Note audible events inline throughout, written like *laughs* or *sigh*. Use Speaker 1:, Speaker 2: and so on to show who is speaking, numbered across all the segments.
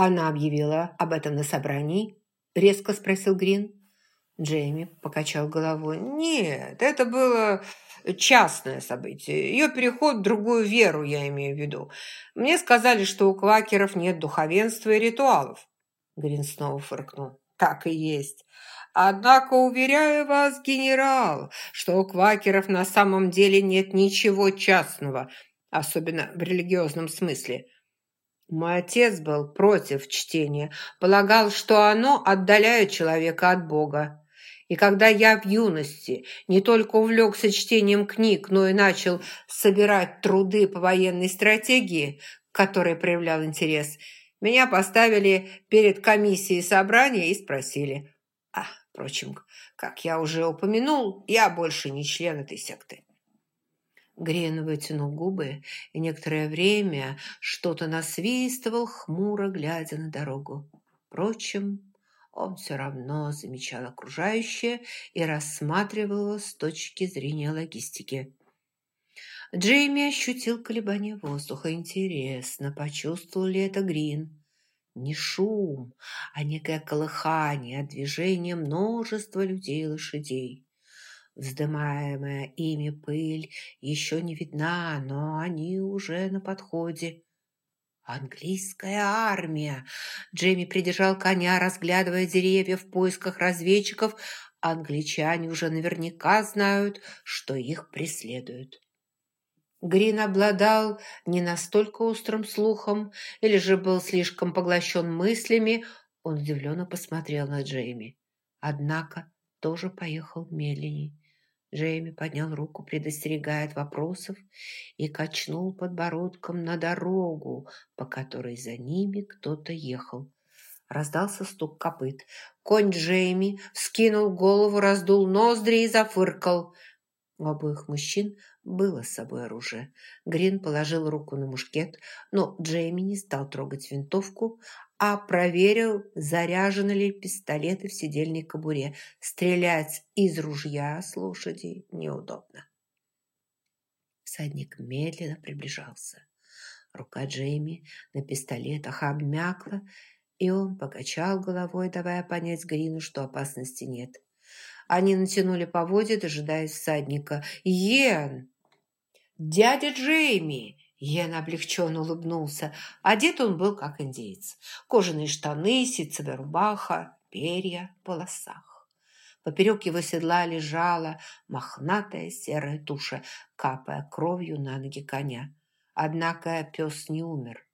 Speaker 1: Она объявила об этом на собрании? Резко спросил Грин. Джейми покачал головой. «Нет, это было частное событие. Ее переход в другую веру, я имею в виду. Мне сказали, что у квакеров нет духовенства и ритуалов». Грин снова фыркнул. «Так и есть. Однако, уверяю вас, генерал, что у квакеров на самом деле нет ничего частного, особенно в религиозном смысле». Мой отец был против чтения, полагал, что оно отдаляет человека от Бога. И когда я в юности не только увлекся чтением книг, но и начал собирать труды по военной стратегии, к которой проявлял интерес, меня поставили перед комиссией собрания и спросили. А, впрочем, как я уже упомянул, я больше не член этой секты. Грен вытянул губы и некоторое время что-то насвистывал, хмуро глядя на дорогу. Впрочем, он все равно замечал окружающее и рассматривал его с точки зрения логистики. Джейми ощутил колебание воздуха. Интересно, почувствовал ли это Грин? Не шум, а некое колыхание, движение множества людей и лошадей. Вздымаемая ими пыль еще не видна, но они уже на подходе. «Английская армия!» Джейми придержал коня, разглядывая деревья в поисках разведчиков. Англичане уже наверняка знают, что их преследуют. Грин обладал не настолько острым слухом или же был слишком поглощен мыслями. Он удивленно посмотрел на Джейми. Однако тоже поехал медленней. Джейми поднял руку, предостерегая от вопросов, и качнул подбородком на дорогу, по которой за ними кто-то ехал. Раздался стук копыт. Конь Джейми вскинул голову, раздул ноздри и зафыркал. У обоих мужчин было с собой оружие. Грин положил руку на мушкет, но Джейми не стал трогать винтовку, а проверил, заряжены ли пистолеты в сидельной кобуре. Стрелять из ружья с лошади неудобно. Всадник медленно приближался. Рука Джейми на пистолетах обмякла, и он покачал головой, давая понять Грину, что опасности нет. Они натянули поводья, дожидаясь всадника. «Йен!» «Дядя Джейми!» Йен облегченно улыбнулся. Одет он был, как индейец. Кожаные штаны, ситцевая рубаха, перья в волосах. Поперек его седла лежала мохнатая серая туша, капая кровью на ноги коня. Однако пес не умер.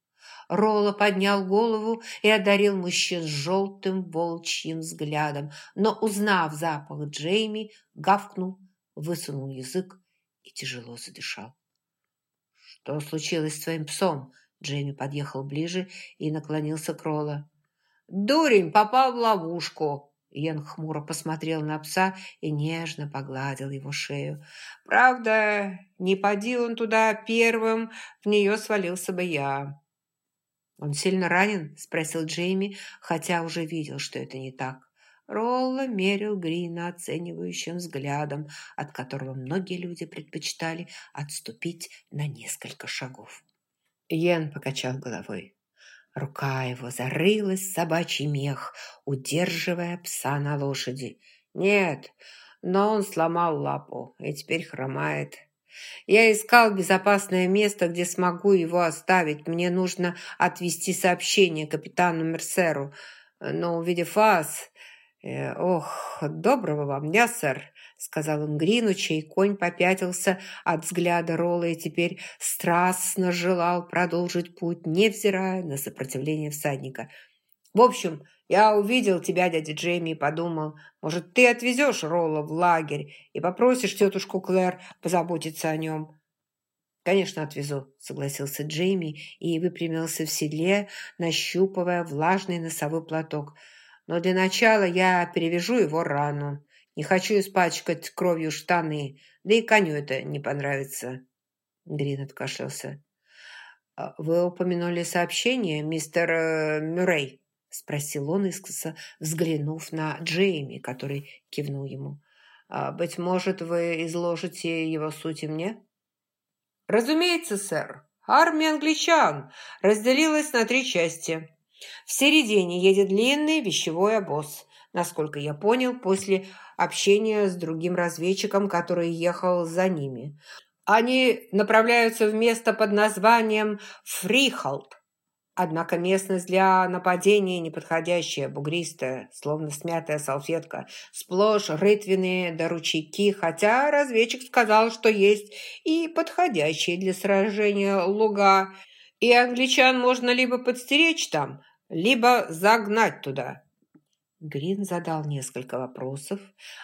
Speaker 1: Ролло поднял голову и одарил мужчин желтым волчьим взглядом, но, узнав запах Джейми, гавкнул, высунул язык и тяжело задышал. «Что случилось с твоим псом?» Джейми подъехал ближе и наклонился к Ролла. «Дурень попал в ловушку!» Йен хмуро посмотрел на пса и нежно погладил его шею. «Правда, не поди он туда первым, в нее свалился бы я». «Он сильно ранен?» – спросил Джейми, хотя уже видел, что это не так. Ролла мерил Грина оценивающим взглядом, от которого многие люди предпочитали отступить на несколько шагов. Йен покачал головой. Рука его зарылась в собачий мех, удерживая пса на лошади. «Нет, но он сломал лапу и теперь хромает. Я искал безопасное место, где смогу его оставить. Мне нужно отвезти сообщение капитану Мерсеру. Но, увидев вас, Э, «Ох, доброго вам дня, сэр!» — сказал он Грину, чей конь попятился от взгляда Ролла и теперь страстно желал продолжить путь, невзирая на сопротивление всадника. «В общем, я увидел тебя, дядя Джейми, и подумал, может, ты отвезешь Ролла в лагерь и попросишь тетушку Клэр позаботиться о нем?» «Конечно, отвезу», — согласился Джейми и выпрямился в седле, нащупывая влажный носовой платок — но для начала я перевяжу его рану. Не хочу испачкать кровью штаны, да и коню это не понравится». Грин откашлялся. «А «Вы упомянули сообщение, мистер э, Мюррей?» спросил он искоса, взглянув на Джейми, который кивнул ему. «А, «Быть может, вы изложите его суть мне?» «Разумеется, сэр. Армия англичан разделилась на три части. В середине едет длинный вещевой обоз, насколько я понял, после общения с другим разведчиком, который ехал за ними. Они направляются в место под названием Фрихолд. Однако местность для нападения неподходящая, бугристая, словно смятая салфетка, сплошь рытвенные да ручейки, хотя разведчик сказал, что есть и подходящие для сражения луга, и англичан можно либо подстеречь там, либо загнать туда. Грин задал несколько вопросов.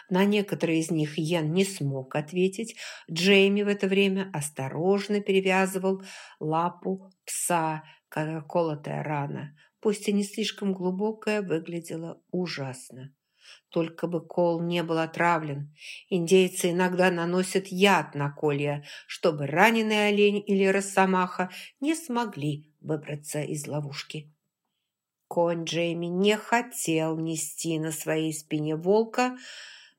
Speaker 1: На некоторые из них Йен не смог ответить. Джейми в это время осторожно перевязывал лапу пса, колотая рана, пусть и не слишком глубокая, выглядела ужасно. Только бы кол не был отравлен. Индейцы иногда наносят яд на колья, чтобы раненый олень или росомаха не смогли выбраться из ловушки. Конь Джейми не хотел нести на своей спине волка,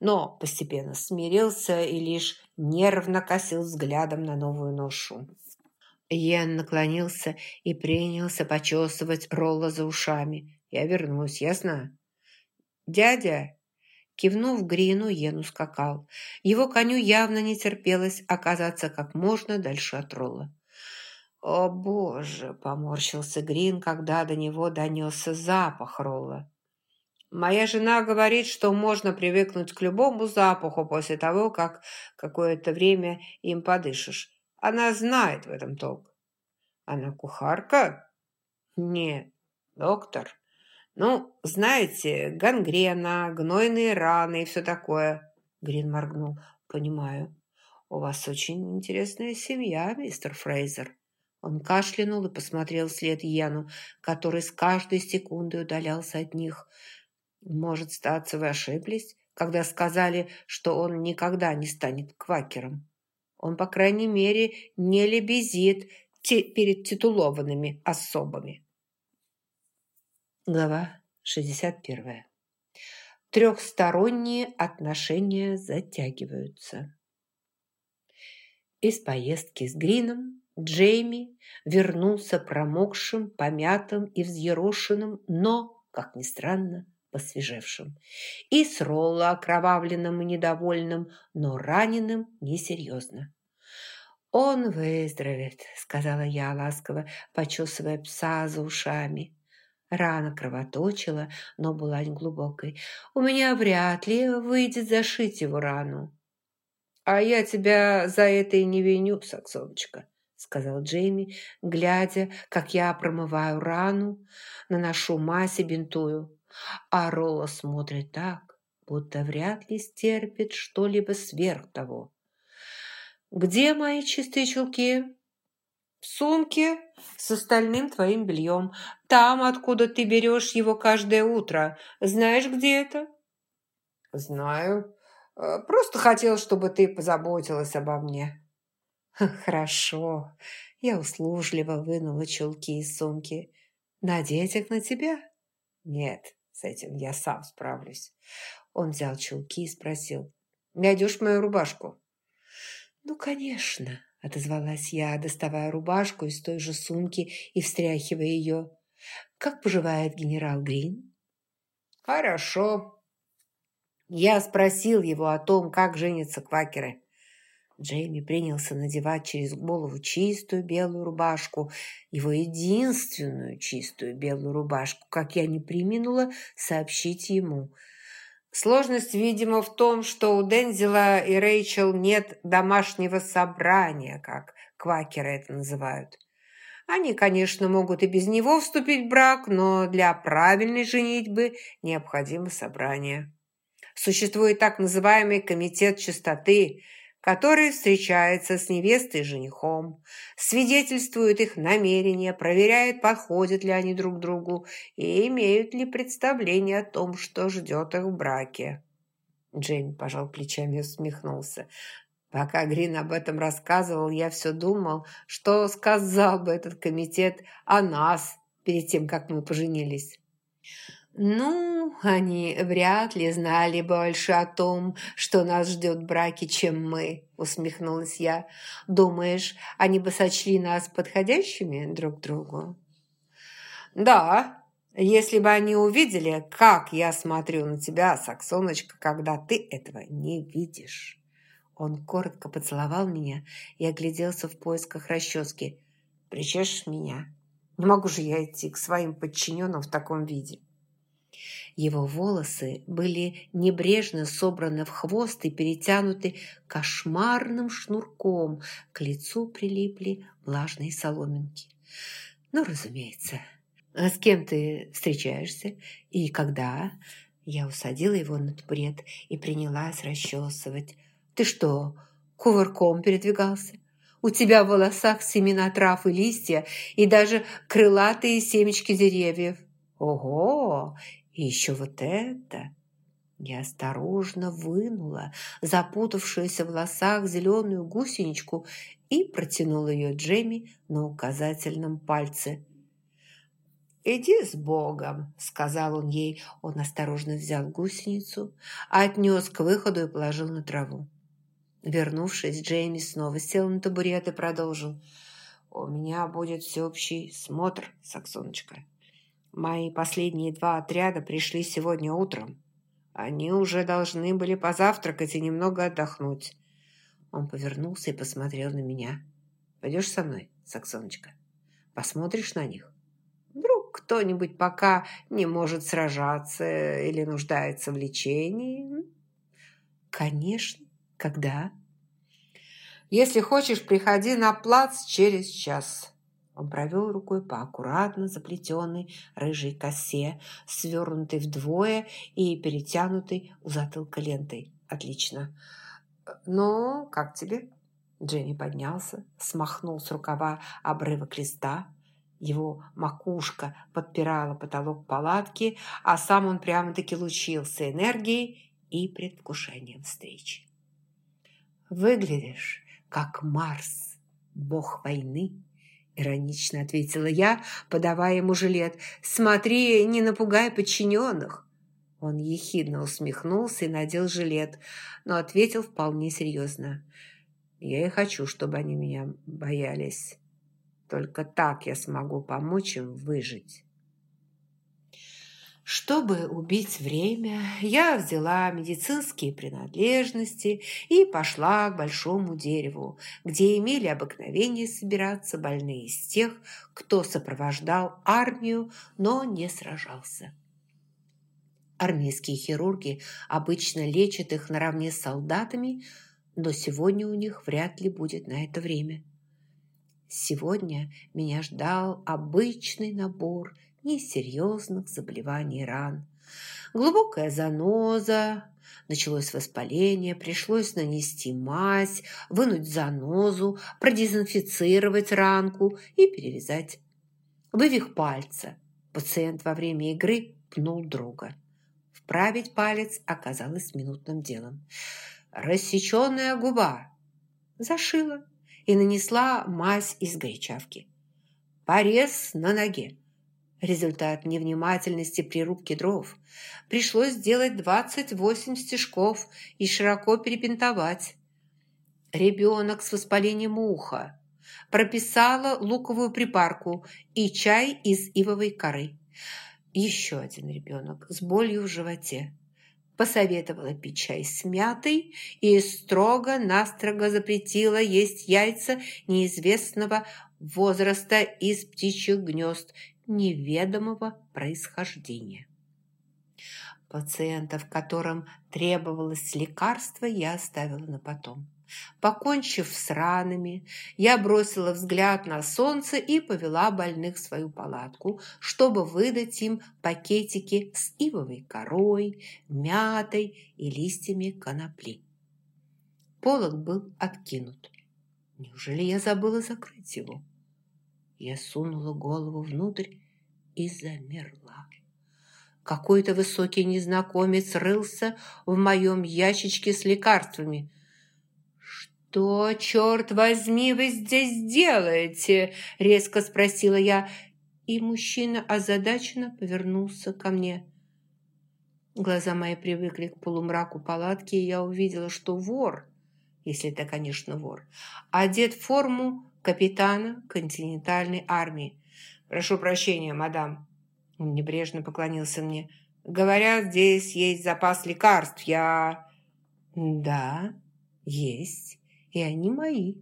Speaker 1: но постепенно смирился и лишь нервно косил взглядом на новую ношу. Йен наклонился и принялся почесывать Ролла за ушами. «Я вернусь, ясно?» «Дядя!» Кивнув Грину, Йен ускакал. Его коню явно не терпелось оказаться как можно дальше от Ролла. «О, боже!» – поморщился Грин, когда до него донесся запах ролла. «Моя жена говорит, что можно привыкнуть к любому запаху после того, как какое-то время им подышишь. Она знает в этом толк». «Она кухарка?» «Нет, доктор. Ну, знаете, гангрена, гнойные раны и все такое». Грин моргнул. «Понимаю. У вас очень интересная семья, мистер Фрейзер». Он кашлянул и посмотрел вслед Яну, который с каждой секундой удалялся от них. «Может, статься вы ошиблись, когда сказали, что он никогда не станет квакером? Он, по крайней мере, не лебезит те перед титулованными особами». Глава 61. Трехсторонние отношения затягиваются. Из поездки с Грином Джейми вернулся промокшим, помятым и взъерошенным, но, как ни странно, посвежевшим. И с Ролла окровавленным и недовольным, но раненым несерьезно. «Он выздоровеет», — сказала я ласково, почесывая пса за ушами. Рана кровоточила, но была неглубокой. «У меня вряд ли выйдет зашить его рану». «А я тебя за это и не виню, Саксоночка», сказал Джейми, глядя, как я промываю рану, наношу мазь и бинтую. А Ролла смотрит так, будто вряд ли стерпит что-либо сверх того. «Где мои чистые чулки?» «В сумке с остальным твоим бельем. Там, откуда ты берешь его каждое утро. Знаешь, где это?» «Знаю. Э, просто хотел, чтобы ты позаботилась обо мне». *laughs* «Хорошо». Я услужливо вынула чулки из сумки. «Надеть их на тебя?» «Нет, с этим я сам справлюсь». Он взял чулки и спросил. «Найдешь мою рубашку?» «Ну, конечно», — отозвалась я, доставая рубашку из той же сумки и встряхивая ее. «Как поживает генерал Грин?» «Хорошо». Я спросил его о том, как женятся квакеры. Джейми принялся надевать через голову чистую белую рубашку, его единственную чистую белую рубашку, как я не приминула сообщить ему. Сложность, видимо, в том, что у Дензела и Рэйчел нет домашнего собрания, как квакеры это называют. Они, конечно, могут и без него вступить в брак, но для правильной женитьбы необходимо собрание. Существует так называемый комитет чистоты – который встречается с невестой и женихом, свидетельствует их намерения, проверяет, подходят ли они друг другу и имеют ли представление о том, что ждет их в браке. Джейми пожал плечами и усмехнулся. Пока Грин об этом рассказывал, я все думал, что сказал бы этот комитет о нас перед тем, как мы поженились. «Ну, они вряд ли знали больше о том, что нас ждет в браке, чем мы», — усмехнулась я. «Думаешь, они бы сочли нас подходящими друг другу?» «Да, Если бы они увидели, как я смотрю на тебя, Саксоночка, когда ты этого не видишь». Он коротко поцеловал меня и огляделся в поисках расчески. «Причешешь меня? Не могу же я идти к своим подчиненным в таком виде». Его волосы были небрежно собраны в хвост и перетянуты кошмарным шнурком. К лицу прилипли влажные соломинки. Ну, разумеется. А с кем ты встречаешься? И когда? Я усадила его на табурет и принялась расчесывать. Ты что, кувырком передвигался? У тебя в волосах семена трав и листья, и даже крылатые семечки деревьев. Ого! И еще вот это! Я осторожно вынула запутавшуюся в волосах зеленую гусеничку и протянула ее Джемми на указательном пальце. «Иди с Богом», — сказал он ей. Он осторожно взял гусеницу, отнес к выходу и положил на траву. Вернувшись, Джейми снова сел на табурет и продолжил. «У меня будет всеобщий смотр, Саксоночка. Мои последние два отряда пришли сегодня утром. Они уже должны были позавтракать и немного отдохнуть. Он повернулся и посмотрел на меня. «Пойдешь со мной, Саксоночка? Посмотришь на них? Вдруг кто-нибудь пока не может сражаться или нуждается в лечении?» «Конечно. Когда?» «Если хочешь, приходи на плац через час». Он провел рукой по аккуратно заплетенной рыжей косе, свернутой вдвое и перетянутой у затылка лентой. «Отлично. Ну, как тебе?» Дженни поднялся, смахнул с рукава обрывок листа. Его макушка подпирала потолок палатки, а сам он прямо-таки лучился энергией и предвкушением встречи. «Выглядишь, как Марс, бог войны», – иронично ответила я, подавая ему жилет. «Смотри, не напугай подчиненных». Он ехидно усмехнулся и надел жилет, но ответил вполне серьезно. «Я и хочу, чтобы они меня боялись. Только так я смогу помочь им выжить». Чтобы убить время, я взяла медицинские принадлежности и пошла к большому дереву, где имели обыкновение собираться больные из тех, кто сопровождал армию, но не сражался. Армейские хирурги обычно лечат их наравне с солдатами, но сегодня у них вряд ли будет на это время. Сегодня меня ждал обычный набор несерьезных заболеваний ран. Глубокая заноза, началось воспаление, пришлось нанести мазь, вынуть занозу, продезинфицировать ранку и перевязать. Вывих пальца. Пациент во время игры пнул друга. Вправить палец оказалось минутным делом. Рассеченная губа. Зашила и нанесла мазь из горячавки. Порез на ноге. Результат невнимательности при рубке дров. Пришлось сделать 28 стежков и широко перепинтовать. Ребенок с воспалением уха. Прописала луковую припарку и чай из ивовой коры. Еще один ребенок с болью в животе. Посоветовала пить чай с мятой и строго-настрого запретила есть яйца неизвестного возраста из птичьих гнезд неведомого происхождения. Пациентов, которым требовалось лекарство, я оставила на потом. Покончив с ранами, я бросила взгляд на солнце и повела больных в свою палатку, чтобы выдать им пакетики с ивовой корой, мятой и листьями конопли. Полок был откинут. Неужели я забыла закрыть его? Я сунула голову внутрь и замерла. Какой-то высокий незнакомец рылся в моем ящичке с лекарствами. «Что, черт возьми, вы здесь делаете?» – резко спросила я, и мужчина озадаченно повернулся ко мне. Глаза мои привыкли к полумраку палатки, и я увидела, что вор, если это, конечно, вор, одет в форму капитана континентальной армии. «Прошу прощения, мадам». Он небрежно поклонился мне. «Говорят, здесь есть запас лекарств. Я...» «Да, есть. И они мои».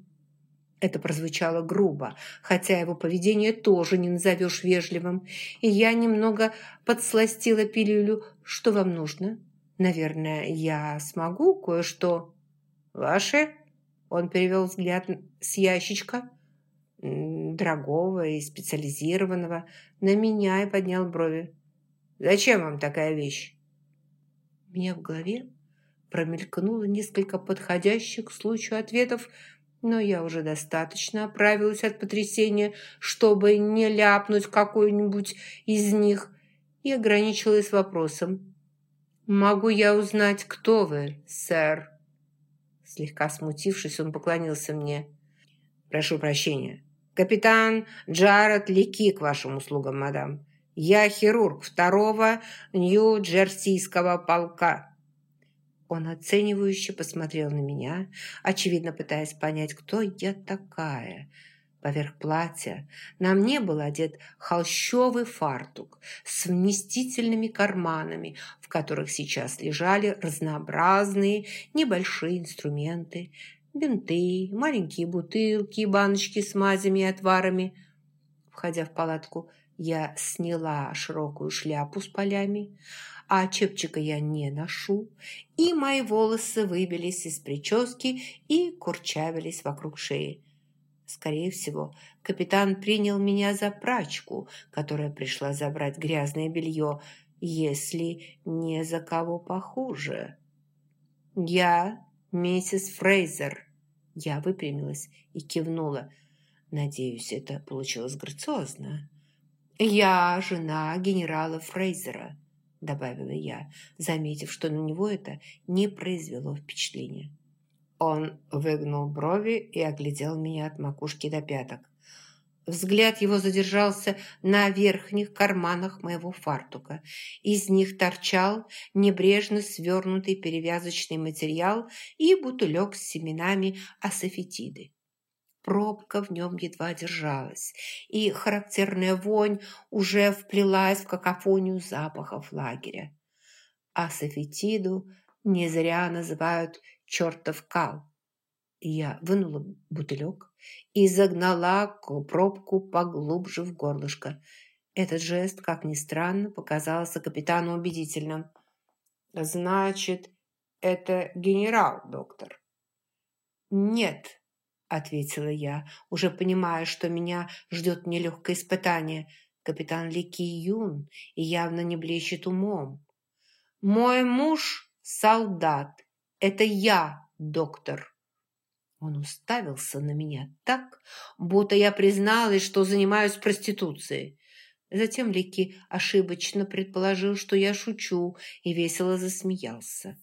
Speaker 1: Это прозвучало грубо, хотя его поведение тоже не назовешь вежливым. И я немного подсластила пилюлю. «Что вам нужно?» «Наверное, я смогу кое-что...» «Ваши?» Он перевел взгляд с ящичка, дорогого и специализированного, на меня и поднял брови. «Зачем вам такая вещь?» У меня в голове промелькнуло несколько подходящих к случаю ответов, но я уже достаточно оправилась от потрясения, чтобы не ляпнуть какой-нибудь из них, и ограничилась вопросом. «Могу я узнать, кто вы, сэр?» Слегка смутившись, он поклонился мне. «Прошу прощения. Капитан Джаред Лики к вашим услугам, мадам. Я хирург второго Нью-Джерсийского полка». Он оценивающе посмотрел на меня, очевидно пытаясь понять, кто я такая – Поверх платья на мне был одет холщовый фартук с вместительными карманами, в которых сейчас лежали разнообразные небольшие инструменты, бинты, маленькие бутылки, баночки с мазями и отварами. Входя в палатку, я сняла широкую шляпу с полями, а чепчика я не ношу, и мои волосы выбились из прически и курчавились вокруг шеи. Скорее всего, капитан принял меня за прачку, которая пришла забрать грязное белье, если не за кого похуже. «Я миссис Фрейзер». Я выпрямилась и кивнула. Надеюсь, это получилось грациозно. «Я жена генерала Фрейзера», — добавила я, заметив, что на него это не произвело впечатления. Он выгнул брови и оглядел меня от макушки до пяток. Взгляд его задержался на верхних карманах моего фартука. Из них торчал небрежно свернутый перевязочный материал и бутылек с семенами асофетиды. Пробка в нем едва держалась, и характерная вонь уже вплелась в какофонию запахов лагеря. Асофетиду не зря называют чертов кал. Я вынула бутылек и загнала пробку поглубже в горлышко. Этот жест, как ни странно, показался капитану убедительным. «Значит, это генерал, доктор?» «Нет», — ответила я, уже понимая, что меня ждет нелегкое испытание. Капитан Лики юн и явно не блещет умом. «Мой муж — солдат, это я, доктор. Он уставился на меня так, будто я призналась, что занимаюсь проституцией. Затем Лики ошибочно предположил, что я шучу, и весело засмеялся.